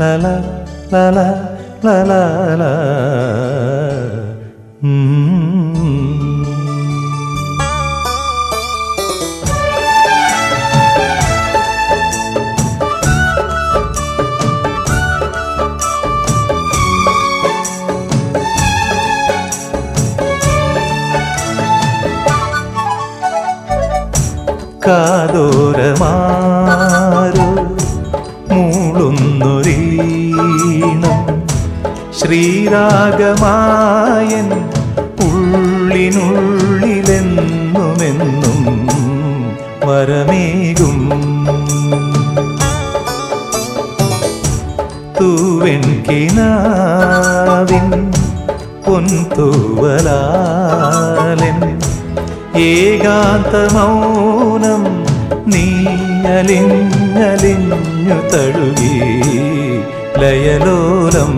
ലല ലല ലല ലല ഹും കാതോരമാരോ മൂളുന്നൊരീണം. ശ്രീരാഗമായൻ ഉള്ളിനുള്ളിലെന്നുമെന്നും വരമേകും. തൂവൻ കിനാവിൻ പൊൻതൂവലാലൻ ഏകാന്ത മൗനം നീയലിഞ്ഞലിഞ്ഞു തഴുകി ലയലോലം.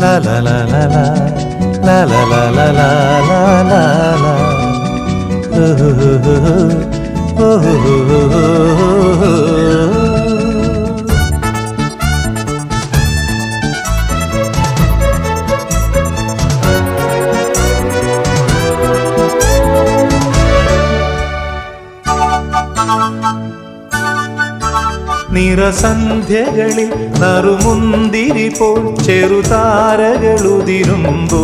ലാലാ ലാലാ ലാലാ ലാലാ ലാലാ ലാലാ നിറസന്ധ്യകളിൽ നറുമുന്തിരി പോൽ ചെറുതാരകളുതിരുമ്പൂ.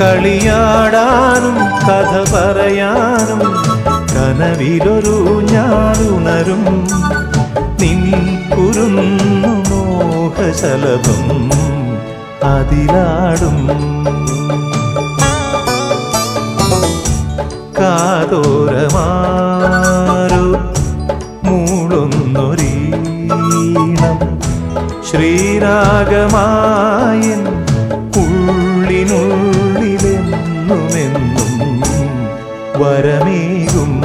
കളിയാടാനും കഥ പറയാനും കനവിലൊരു ഞാനുണരും നിൻ കുരുന്നു മോഹശലഭം അതിലാടും. കാതോരമാരു മൂളുന്നൊരീണം ശ്രീരാഗമായൻ ഉള്ളിനുള്ളിലെന്നുമെന്നും വരമേകും.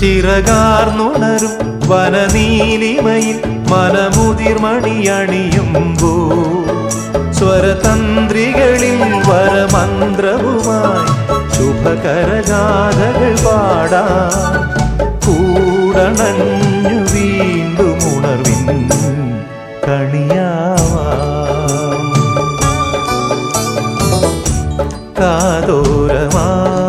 ചിറകാർന്നുണരും വനനീലിമയിൽ മനമുതിർമണിയണിയുമ്പോ സ്വരതന്ത്രികളിൽ വരമന്ത്രവുമായി ശുഭകരഗാഥകൾ പാടാ. കൂടണഞ്ഞു വീണ്ടും ഉണർവിൻ കണിയാവാം. കാതോരമാരോ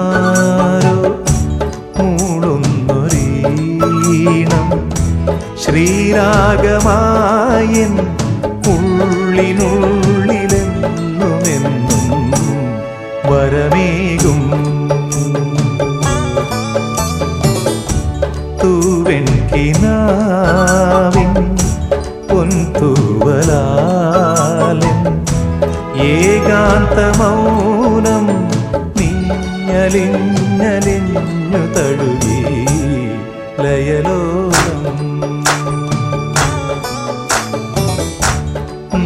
ശ്രീരാഗമായൻ ഉള്ളിനുള്ളിലെന്നുമെന്നും വരമേകും. തൂവെൺകിനാവിൻ പൊൻതൂവലാലൻ ഏകാന്തമൗനം നീഞ്ഞലിഞ്ഞലിൻ Ah